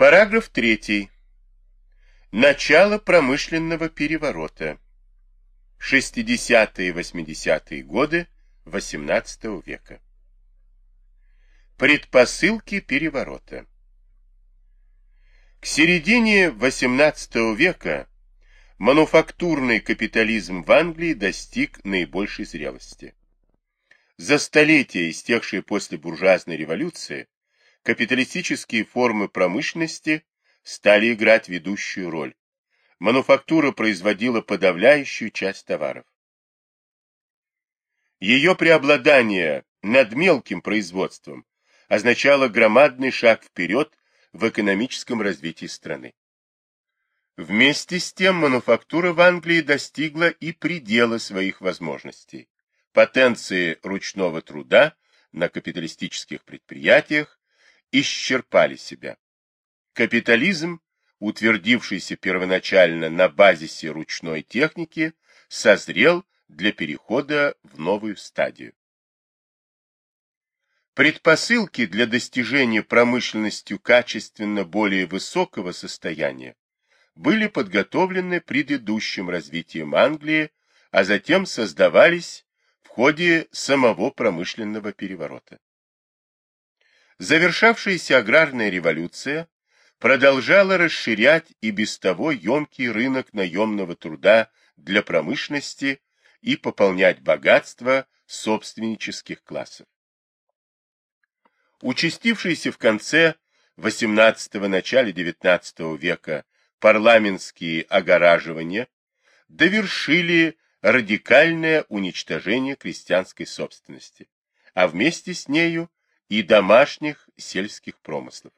Параграф 3. Начало промышленного переворота. 60-е и 80-е годы XVIII века. Предпосылки переворота. К середине XVIII века мануфактурный капитализм в Англии достиг наибольшей зрелости. За столетия, истекшие после буржуазной революции, капиталистические формы промышленности стали играть ведущую роль. Мануфактура производила подавляющую часть товаров. Ее преобладание над мелким производством означало громадный шаг вперед в экономическом развитии страны. Вместе с тем мануфактура в Англии достигла и предела своих возможностей. Потенции ручного труда на капиталистических предприятиях исчерпали себя. Капитализм, утвердившийся первоначально на базисе ручной техники, созрел для перехода в новую стадию. Предпосылки для достижения промышленностью качественно более высокого состояния были подготовлены предыдущим развитием Англии, а затем создавались в ходе самого промышленного переворота. Завершавшаяся аграрная революция продолжала расширять и без того емкий рынок наемного труда для промышленности и пополнять богатство собственнических классов. Участившиеся в конце XVIII – начале XIX века парламентские огораживания довершили радикальное уничтожение крестьянской собственности, а вместе с нею и домашних сельских промыслов.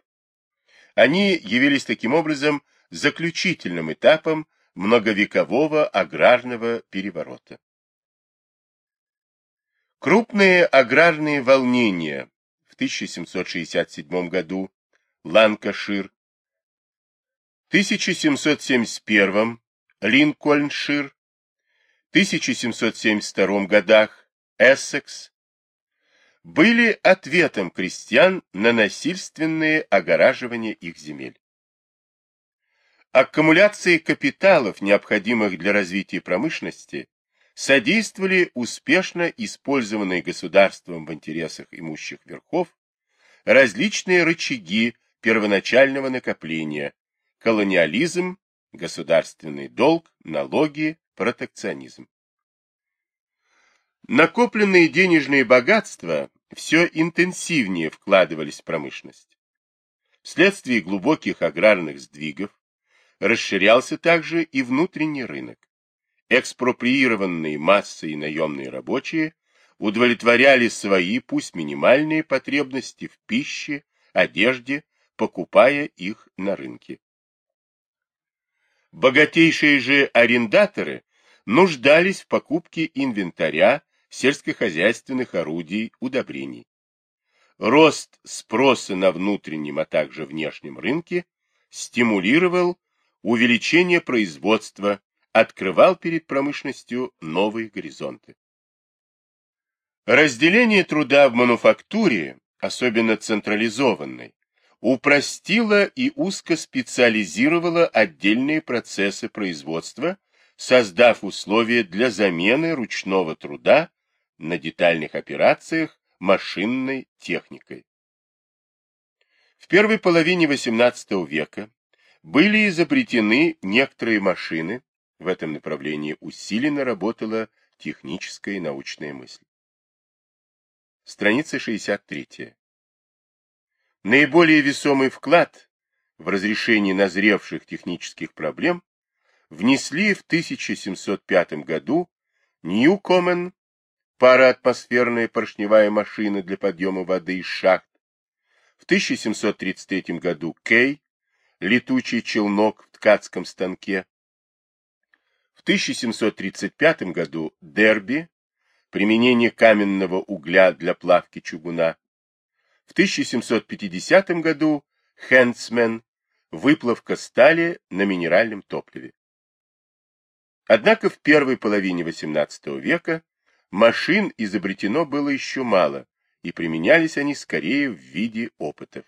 Они явились таким образом заключительным этапом многовекового аграрного переворота. Крупные аграрные волнения в 1767 году Ланкашир, 1771 Линкольншир, 1772 годах Эссекс, были ответом крестьян на насильственные огораживания их земель. Аккумуляции капиталов, необходимых для развития промышленности, содействовали успешно использованные государством в интересах имущих верхов различные рычаги первоначального накопления, колониализм, государственный долг, налоги, протекционизм. Накопленные денежные богатства все интенсивнее вкладывались в промышленность. Вследствие глубоких аграрных сдвигов расширялся также и внутренний рынок. Экспроприированные массы и наемные рабочие удовлетворяли свои, пусть минимальные, потребности в пище, одежде, покупая их на рынке. Богатейшие же арендаторы нуждались в покупке инвентаря сельскохозяйственных орудий, удобрений. Рост спроса на внутреннем, а также внешнем рынке стимулировал увеличение производства, открывал перед промышленностью новые горизонты. Разделение труда в мануфактуре, особенно централизованной, упростило и узкоспециализировало отдельные процессы производства, создав условия для замены ручного труда на детальных операциях машинной техникой. В первой половине XVIII века были изобретены некоторые машины, в этом направлении усиленно работала техническая и научная мысль. Страница 63. Наиболее весомый вклад в разрешение назревших технических проблем внесли в 1705 году Ньюкомен пароатмосферная поршневая машина для подъема воды из шахт. В 1733 году Кей, летучий челнок в ткацком станке. В 1735 году Дерби, применение каменного угля для плавки чугуна. В 1750 году Хенсмен, выплавка стали на минеральном топливе. Однако в первой половине XVIII века Машин изобретено было еще мало, и применялись они скорее в виде опытов.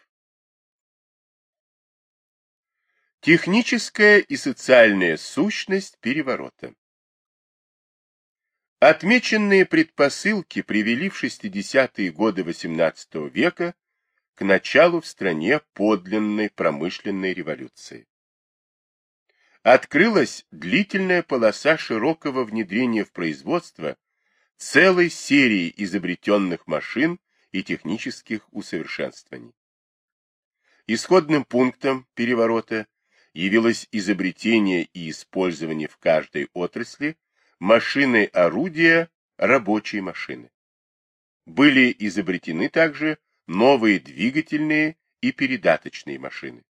Техническая и социальная сущность переворота. Отмеченные предпосылки привели в 60-е годы XVIII века к началу в стране подлинной промышленной революции. Открылась длительная полоса широкого внедрения в производство целой серии изобретенных машин и технических усовершенствований. Исходным пунктом переворота явилось изобретение и использование в каждой отрасли машины орудия рабочей машины. Были изобретены также новые двигательные и передаточные машины.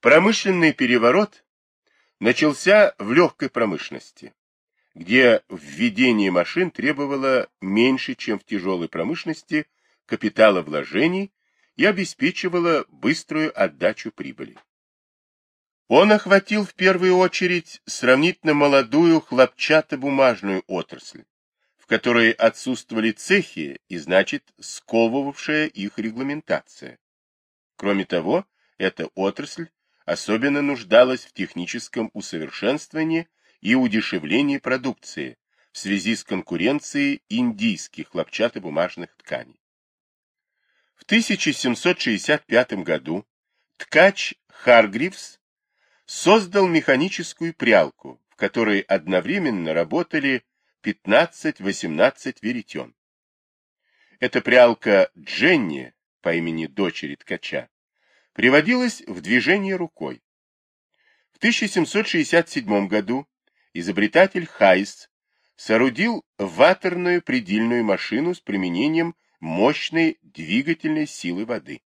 Промышленный переворот начался в легкой промышленности, где введение машин требовало меньше, чем в тяжелой промышленности, капитала вложений и обеспечивало быструю отдачу прибыли. Он охватил в первую очередь сравнительно молодую хлопчатобумажную отрасль, в которой отсутствовали цехи и, значит, сковывавшая их регламентация. Кроме того, эта отрасль особенно нуждалась в техническом усовершенствовании и удешевлении продукции в связи с конкуренцией индийских хлопчатобумажных тканей. В 1765 году ткач Харгривс создал механическую прялку, в которой одновременно работали 15-18 веретен. Эта прялка Дженни по имени дочери ткача приводилась в движение рукой. В 1767 году изобретатель Хайс соорудил ватерную предельную машину с применением мощной двигательной силы воды.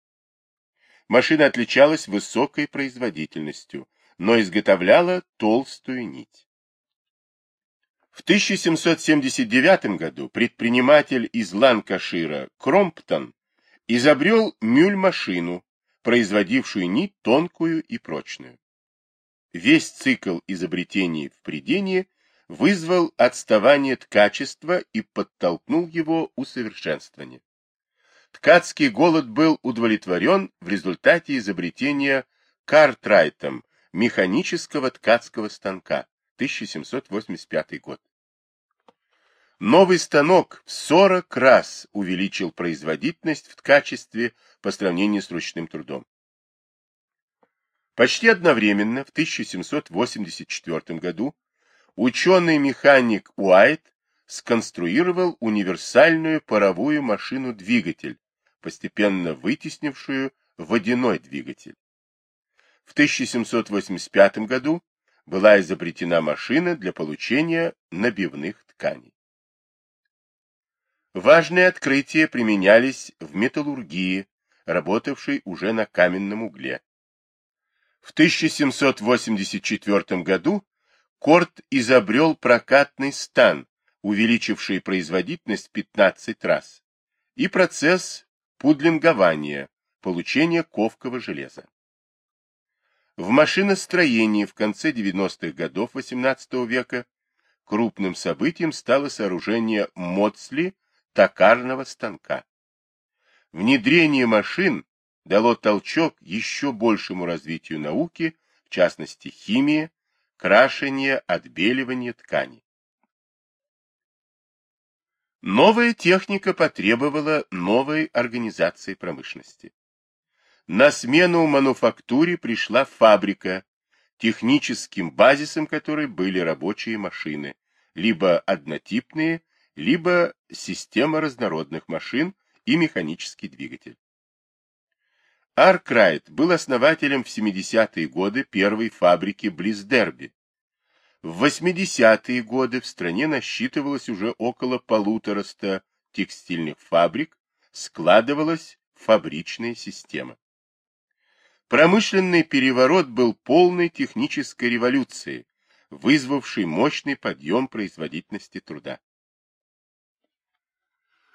Машина отличалась высокой производительностью, но изготовляла толстую нить. В 1779 году предприниматель из Ланкашира Кромптон изобрел мюль-машину, производившую нить тонкую и прочную. Весь цикл изобретений в придении вызвал отставание ткачества и подтолкнул его усовершенствование. Ткацкий голод был удовлетворен в результате изобретения Картрайтом механического ткацкого станка 1785 год. Новый станок в 40 раз увеличил производительность в ткачестве по сравнению с ручным трудом. Почти одновременно, в 1784 году, ученый-механик Уайт сконструировал универсальную паровую машину-двигатель, постепенно вытеснившую водяной двигатель. В 1785 году была изобретена машина для получения набивных тканей. Важные открытия применялись в металлургии, работавшей уже на каменном угле. В 1784 году Корт изобрел прокатный стан, увеличивший производительность 15 раз, и процесс пудлингования, получения ковкого железа. В машиностроении в конце 90-х годов XVIII века крупным событием стало сооружение Моцли токарного станка. Внедрение машин дало толчок еще большему развитию науки, в частности химии, крашения, отбеливания тканей. Новая техника потребовала новой организации промышленности. На смену мануфактуре пришла фабрика, техническим базисом которой были рабочие машины, либо однотипные, либо система разнородных машин и механический двигатель. Аркрайт был основателем в 70-е годы первой фабрики близ Дерби. В 80-е годы в стране насчитывалось уже около полутораста текстильных фабрик, складывалась фабричная система. Промышленный переворот был полной технической революцией, вызвавшей мощный подъем производительности труда.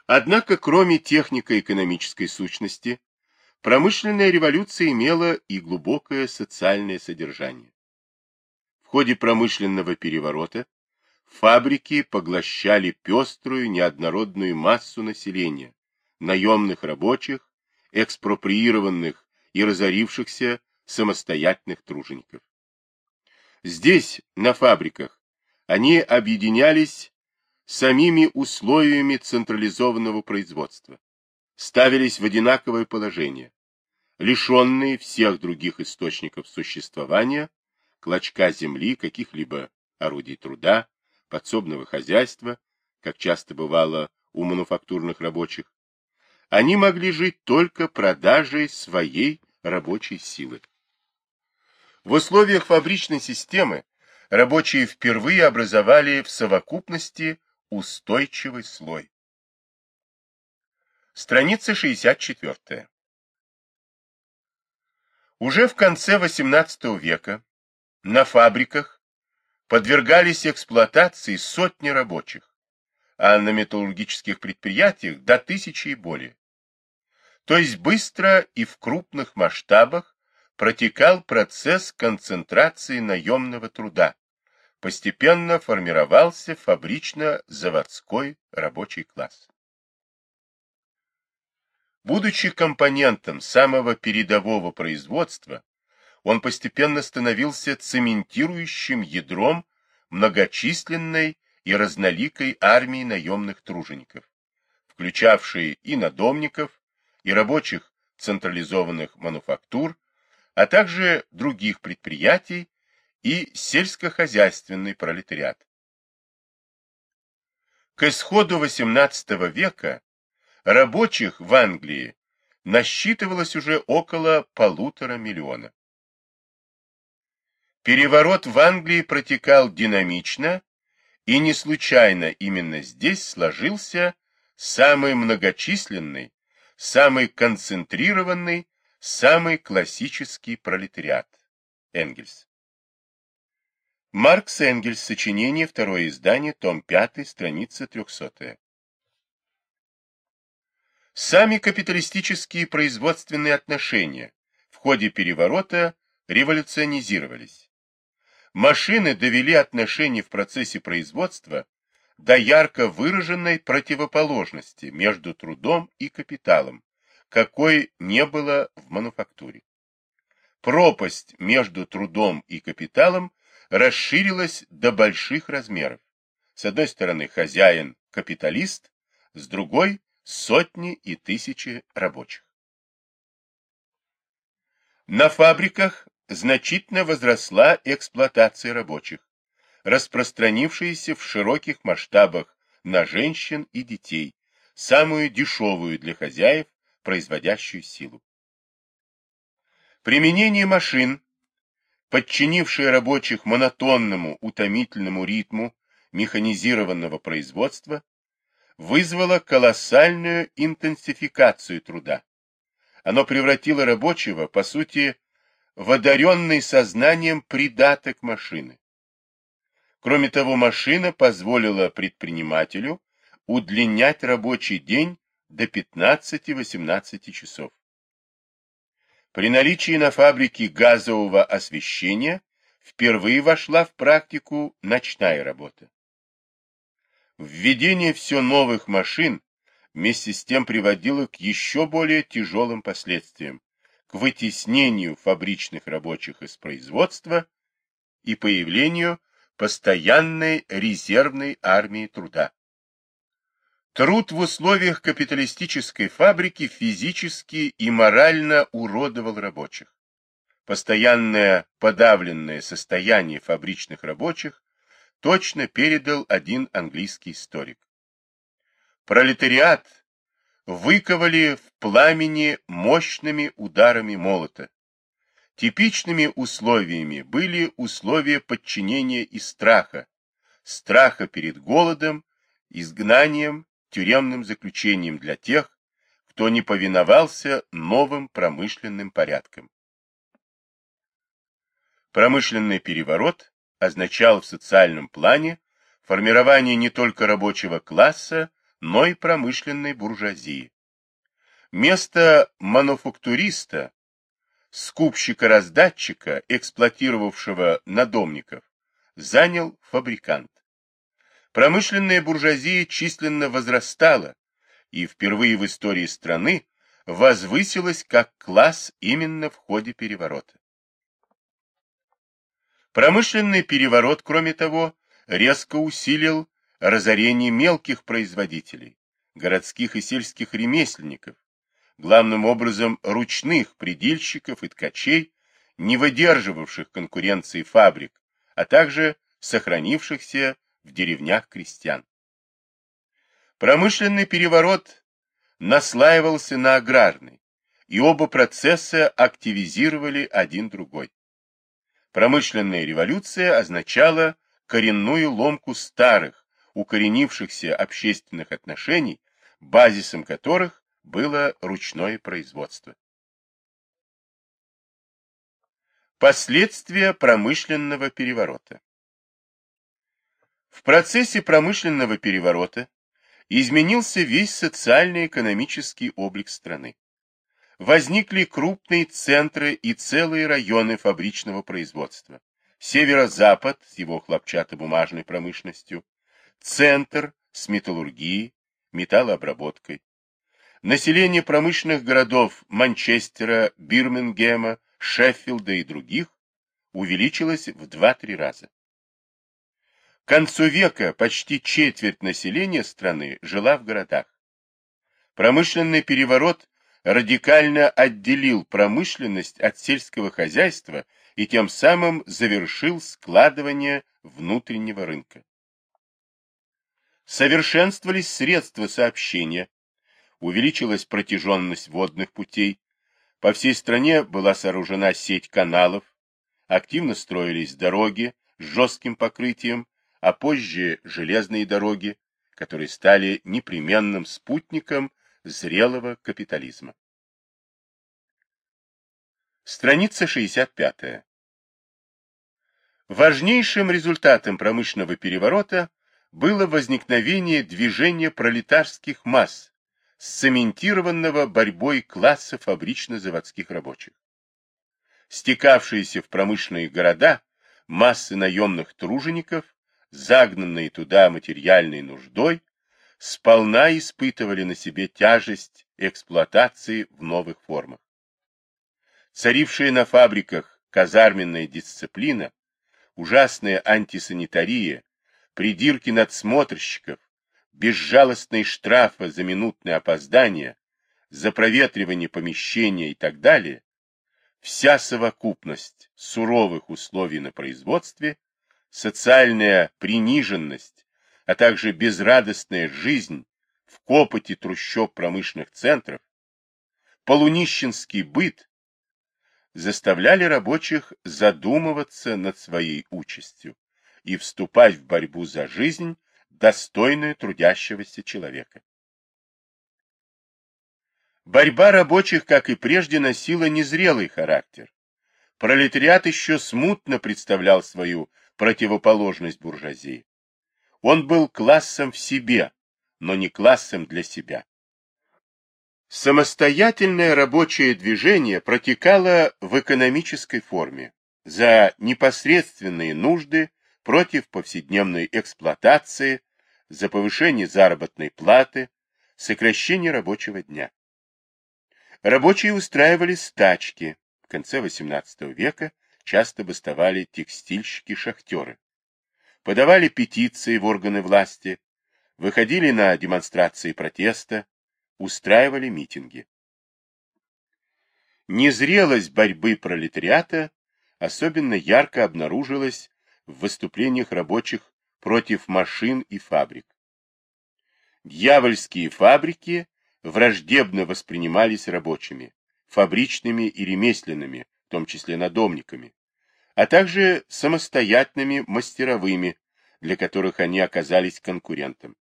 Однако, кроме технико-экономической сущности, промышленная революция имела и глубокое социальное содержание. В ходе промышленного переворота фабрики поглощали пеструю неоднородную массу населения, наемных рабочих, экспроприированных и разорившихся самостоятельных тружеников. Здесь, на фабриках, они объединялись самими условиями централизованного производства, ставились в одинаковое положение, лишенные всех других источников существования, клочка земли, каких-либо орудий труда, подсобного хозяйства, как часто бывало у мануфактурных рабочих, они могли жить только продажей своей рабочей силы. В условиях фабричной системы рабочие впервые образовали в совокупности устойчивый слой. Страница 64. Уже в конце XVIII века на фабриках подвергались эксплуатации сотни рабочих, а на металлургических предприятиях до тысячи и более. То есть быстро и в крупных масштабах протекал процесс концентрации наемного труда, постепенно формировался фабрично-заводской рабочий класс. Будучи компонентом самого передового производства, он постепенно становился цементирующим ядром многочисленной и разноликой армии наемных тружеников, включавшей и надомников, и рабочих централизованных мануфактур, а также других предприятий и сельскохозяйственный пролетариат. К исходу XVIII века рабочих в Англии насчитывалось уже около полутора миллиона. Переворот в Англии протекал динамично, и не случайно именно здесь сложился самый многочисленный, самый концентрированный, самый классический пролетариат. Энгельс. Маркс Энгельс. Сочинение. Второе издание. Том 5. Страница 300. Сами капиталистические производственные отношения в ходе переворота революционизировались. Машины довели отношения в процессе производства до ярко выраженной противоположности между трудом и капиталом, какой не было в мануфактуре. Пропасть между трудом и капиталом расширилась до больших размеров. С одной стороны хозяин – капиталист, с другой – сотни и тысячи рабочих. На фабриках значительно возросла эксплуатация рабочих, распространившаяся в широких масштабах на женщин и детей, самую дешевую для хозяев производящую силу. Применение машин подчинившая рабочих монотонному, утомительному ритму механизированного производства, вызвало колоссальную интенсификацию труда. Оно превратило рабочего, по сути, в одаренный сознанием придаток машины. Кроме того, машина позволила предпринимателю удлинять рабочий день до 15-18 часов. При наличии на фабрике газового освещения впервые вошла в практику ночная работа. Введение все новых машин вместе с тем приводило к еще более тяжелым последствиям, к вытеснению фабричных рабочих из производства и появлению постоянной резервной армии труда. Труд в условиях капиталистической фабрики физически и морально уродовал рабочих. Постоянное подавленное состояние фабричных рабочих точно передал один английский историк. Пролетариат выковали в пламени мощными ударами молота. Типичными условиями были условия подчинения и страха, страха перед голодом, изгнанием тюремным заключением для тех, кто не повиновался новым промышленным порядкам. Промышленный переворот означал в социальном плане формирование не только рабочего класса, но и промышленной буржуазии. Место мануфактуриста, скупщика-раздатчика, эксплуатировавшего надомников, занял фабрикант. Промышленная буржуазия численно возрастала, и впервые в истории страны возвысилась как класс именно в ходе переворота. Промышленный переворот, кроме того, резко усилил разорение мелких производителей, городских и сельских ремесленников, главным образом ручных предельщиков и ткачей, не выдерживавших конкуренции фабрик, а также сохранившихся в деревнях крестьян. Промышленный переворот наслаивался на аграрный, и оба процесса активизировали один другой. Промышленная революция означала коренную ломку старых, укоренившихся общественных отношений, базисом которых было ручное производство. Последствия промышленного переворота В процессе промышленного переворота изменился весь социально-экономический облик страны. Возникли крупные центры и целые районы фабричного производства. Северо-запад с его хлопчатобумажной промышленностью, центр с металлургией, металлообработкой. Население промышленных городов Манчестера, Бирмингема, Шеффилда и других увеличилось в 2-3 раза. К концу века почти четверть населения страны жила в городах. Промышленный переворот радикально отделил промышленность от сельского хозяйства и тем самым завершил складывание внутреннего рынка. Совершенствовались средства сообщения, увеличилась протяженность водных путей, по всей стране была сооружена сеть каналов, активно строились дороги с жестким покрытием, а позже железные дороги, которые стали непременным спутником зрелого капитализма. Страница 65. Важнейшим результатом промышленного переворота было возникновение движения пролетарских масс, сцементированного борьбой класса фабрично-заводских рабочих. Стекавшиеся в промышленные города массы наемных тружеников загнанные туда материальной нуждой, сполна испытывали на себе тяжесть эксплуатации в новых формах. Царившая на фабриках казарменная дисциплина, ужасная антисанитария, придирки надсмотрщиков, безжалостные штрафы за минутное опоздание, за проветривание помещения и так далее, вся совокупность суровых условий на производстве социальная приниженность, а также безрадостная жизнь в копоте трущоб промышленных центров, полунищенский быт заставляли рабочих задумываться над своей участью и вступать в борьбу за жизнь, достойную трудящегося человека. Борьба рабочих, как и прежде, носила незрелый характер. Пролетариат еще смутно представлял свою противоположность буржуазии. Он был классом в себе, но не классом для себя. Самостоятельное рабочее движение протекало в экономической форме, за непосредственные нужды, против повседневной эксплуатации, за повышение заработной платы, сокращение рабочего дня. Рабочие устраивали стачки. В конце XVIII века часто бастовали текстильщики-шахтеры. Подавали петиции в органы власти, выходили на демонстрации протеста, устраивали митинги. Незрелость борьбы пролетариата особенно ярко обнаружилась в выступлениях рабочих против машин и фабрик. Дьявольские фабрики враждебно воспринимались рабочими, фабричными и ремесленными, в том числе надомниками, а также самостоятельными мастеровыми, для которых они оказались конкурентом.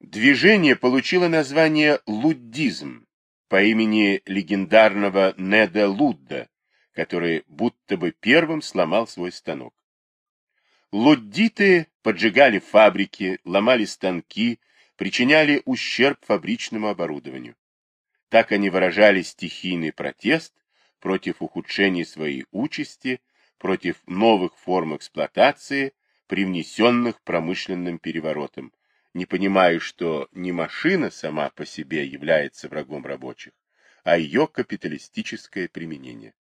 Движение получило название луддизм по имени легендарного Неда Лудда, который будто бы первым сломал свой станок. Луддиты поджигали фабрики, ломали станки, причиняли ущерб фабричному оборудованию. Так они выражали стихийный протест против ухудшения своей участи, против новых форм эксплуатации, привнесенных промышленным переворотом, не понимая, что не машина сама по себе является врагом рабочих, а ее капиталистическое применение.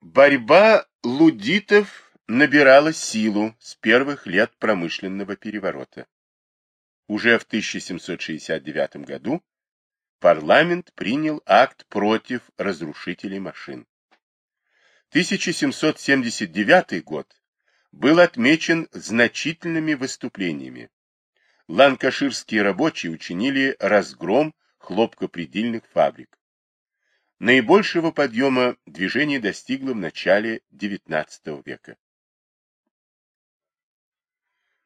Борьба лудитов набирала силу с первых лет промышленного переворота. Уже в 1769 году парламент принял акт против разрушителей машин. 1779 год был отмечен значительными выступлениями. Ланкаширские рабочие учинили разгром хлопкопредельных фабрик. Наибольшего подъема движение достигло в начале XIX века.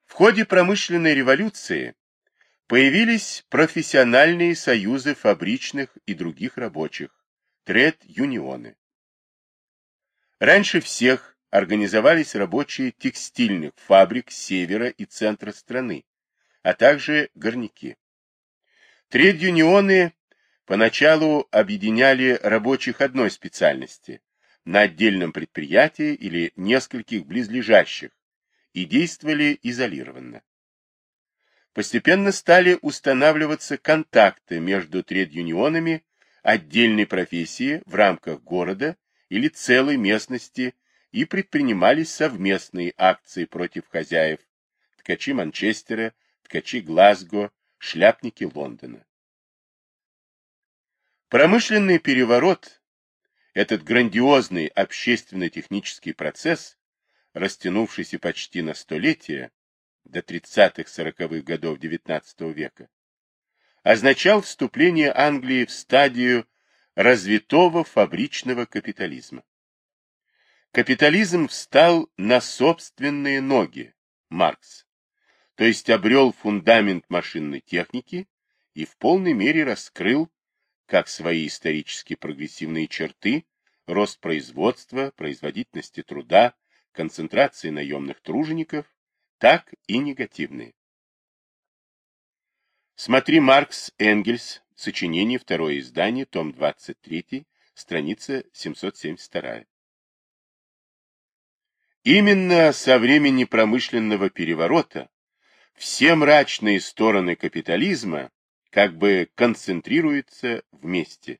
В ходе промышленной революции появились профессиональные союзы фабричных и других рабочих, тред-юнионы. Раньше всех организовались рабочие текстильных фабрик севера и центра страны, а также горняки. Тред-юнионы поначалу объединяли рабочих одной специальности на отдельном предприятии или нескольких близлежащих и действовали изолированно. Постепенно стали устанавливаться контакты между тред-юнионами отдельной профессии в рамках города или целой местности и предпринимались совместные акции против хозяев, ткачи Манчестера, ткачи Глазго, шляпники Лондона. Промышленный переворот, этот грандиозный общественно-технический процесс, растянувшийся почти на столетие, до 30-40-х годов XIX века, означал вступление Англии в стадию развитого фабричного капитализма. Капитализм встал на собственные ноги, Маркс, то есть обрел фундамент машинной техники и в полной мере раскрыл как свои исторически прогрессивные черты, рост производства, производительности труда, концентрации наемных тружеников, так и негативные. Смотри Маркс Энгельс, сочинение, второе издание, том 23, страница 772. Именно со времени промышленного переворота все мрачные стороны капитализма как бы концентрируются вместе.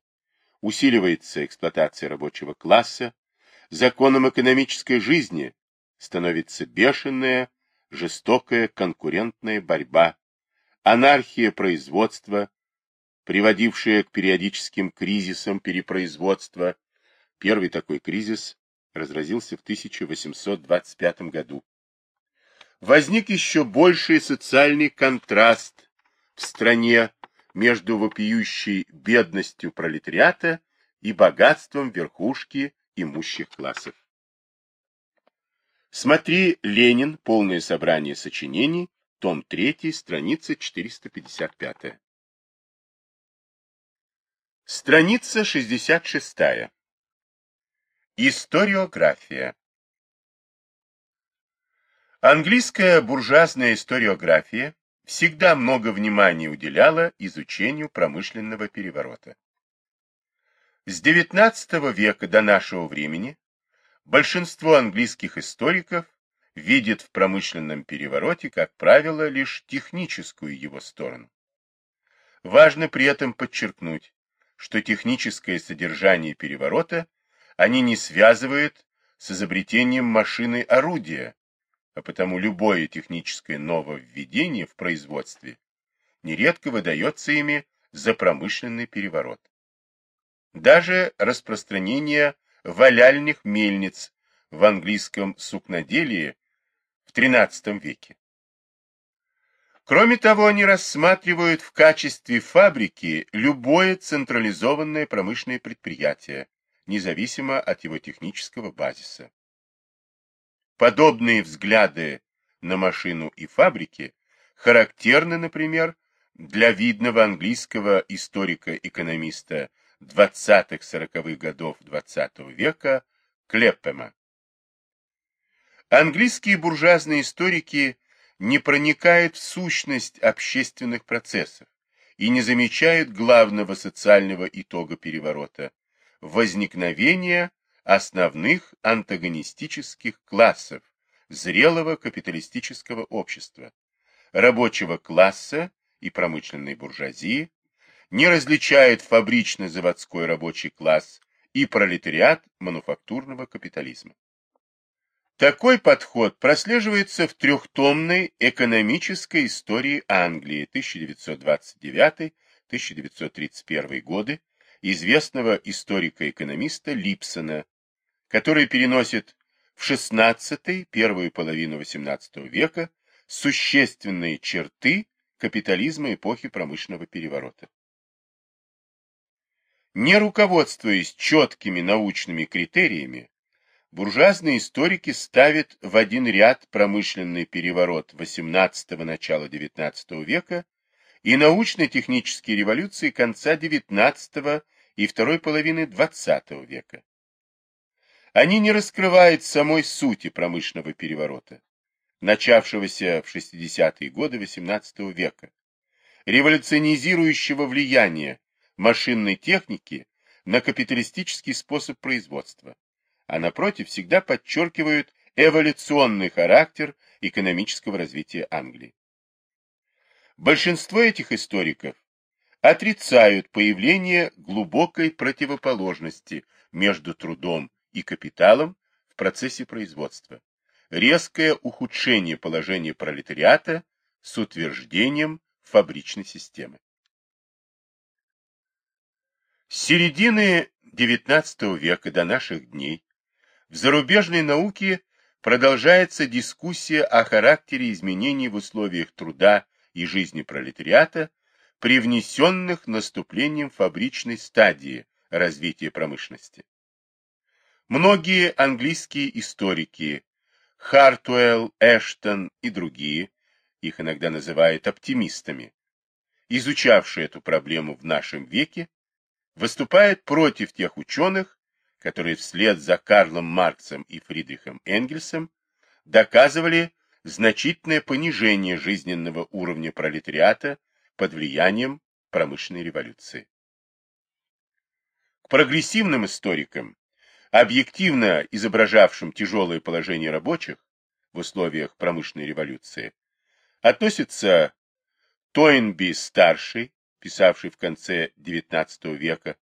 Усиливается эксплуатация рабочего класса, законом экономической жизни становится бешеная, жестокая конкурентная борьба, анархия производства, приводившая к периодическим кризисам перепроизводства. Первый такой кризис разразился в 1825 году. Возник еще больший социальный контраст в стране между вопиющей бедностью пролетариата и богатством верхушки имущих классов. Смотри «Ленин. Полное собрание сочинений», том 3, страница 455. Страница 66. Историография. Английская буржуазная историография всегда много внимания уделяла изучению промышленного переворота. С XIX века до нашего времени большинство английских историков видит в промышленном перевороте, как правило, лишь техническую его сторону. Важно при этом подчеркнуть, что техническое содержание переворота они не связывают с изобретением машины орудия, а потому любое техническое нововведение в производстве нередко выдается ими за промышленный переворот. Даже распространение валяльных мельниц в английском сукноделии в XIII веке. Кроме того, они рассматривают в качестве фабрики любое централизованное промышленное предприятие, независимо от его технического базиса. Подобные взгляды на машину и фабрики характерны, например, для видного английского историка-экономиста 20-40-х годов XX -го века Клеппема. Английские буржуазные историки не проникают в сущность общественных процессов и не замечают главного социального итога переворота – возникновения основных антагонистических классов зрелого капиталистического общества, рабочего класса и промышленной буржуазии, не различает фабрично-заводской рабочий класс и пролетариат мануфактурного капитализма. Такой подход прослеживается в трехтомной экономической истории Англии 1929-1931 годы известного историка-экономиста Липсона, который переносит в XVI, первую половину XVIII века существенные черты капитализма эпохи промышленного переворота. Не руководствуясь четкими научными критериями, буржуазные историки ставят в один ряд промышленный переворот XVIII – начала XIX века и научно-технические революции конца XIX и второй половины XX века. Они не раскрывают самой сути промышленного переворота, начавшегося в 60-е годы XVIII века, революционизирующего влияния машинной техники на капиталистический способ производства, а напротив всегда подчеркивают эволюционный характер экономического развития Англии. Большинство этих историков отрицают появление глубокой противоположности между трудом и капиталом в процессе производства, резкое ухудшение положения пролетариата с утверждением фабричной системы. С середины XIX века до наших дней в зарубежной науке продолжается дискуссия о характере изменений в условиях труда и жизни пролетариата, привнесенных наступлением фабричной стадии развития промышленности. Многие английские историки, Хартуэлл, Эштон и другие, их иногда называют оптимистами, изучавшие эту проблему в нашем веке, выступают против тех ученых, которые вслед за Карлом Марксом и Фридрихом Энгельсом доказывали значительное понижение жизненного уровня пролетариата под влиянием промышленной революции. К прогрессивным историкам, объективно изображавшим тяжелое положение рабочих в условиях промышленной революции, относятся Тойнби-старший, писавший в конце XIX века,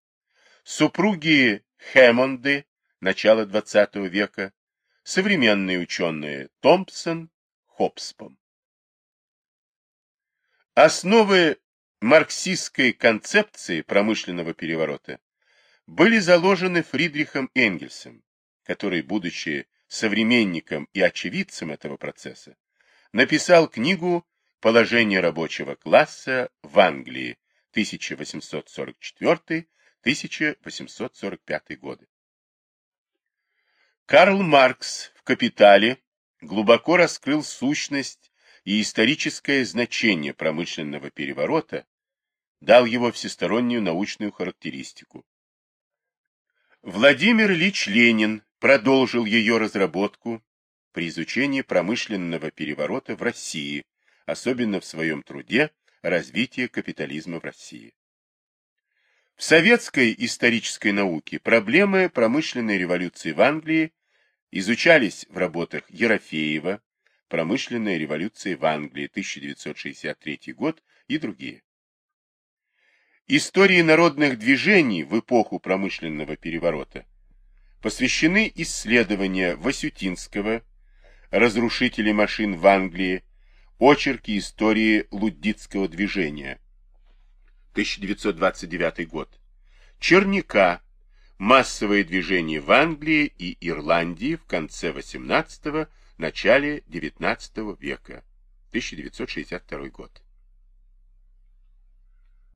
супруги Хэммонды, начала XX века, современные ученые Томпсон, Хобспом. Основы марксистской концепции промышленного переворота были заложены Фридрихом Энгельсом, который, будучи современником и очевидцем этого процесса, написал книгу «Положение рабочего класса в Англии» 1844-1845 годы. Карл Маркс в «Капитале» глубоко раскрыл сущность и историческое значение промышленного переворота, дал его всестороннюю научную характеристику. Владимир Ильич Ленин продолжил ее разработку при изучении промышленного переворота в России, особенно в своем труде «Развитие капитализма в России». В советской исторической науке проблемы промышленной революции в Англии изучались в работах Ерофеева, Промышленная революция в Англии, 1963 год и другие. Истории народных движений в эпоху промышленного переворота посвящены исследования Васютинского, разрушителей машин в Англии, очерки истории луддитского движения, 1929 год, Черняка, массовое движение в Англии и Ирландии в конце XVIII – начале XIX века, 1962 год.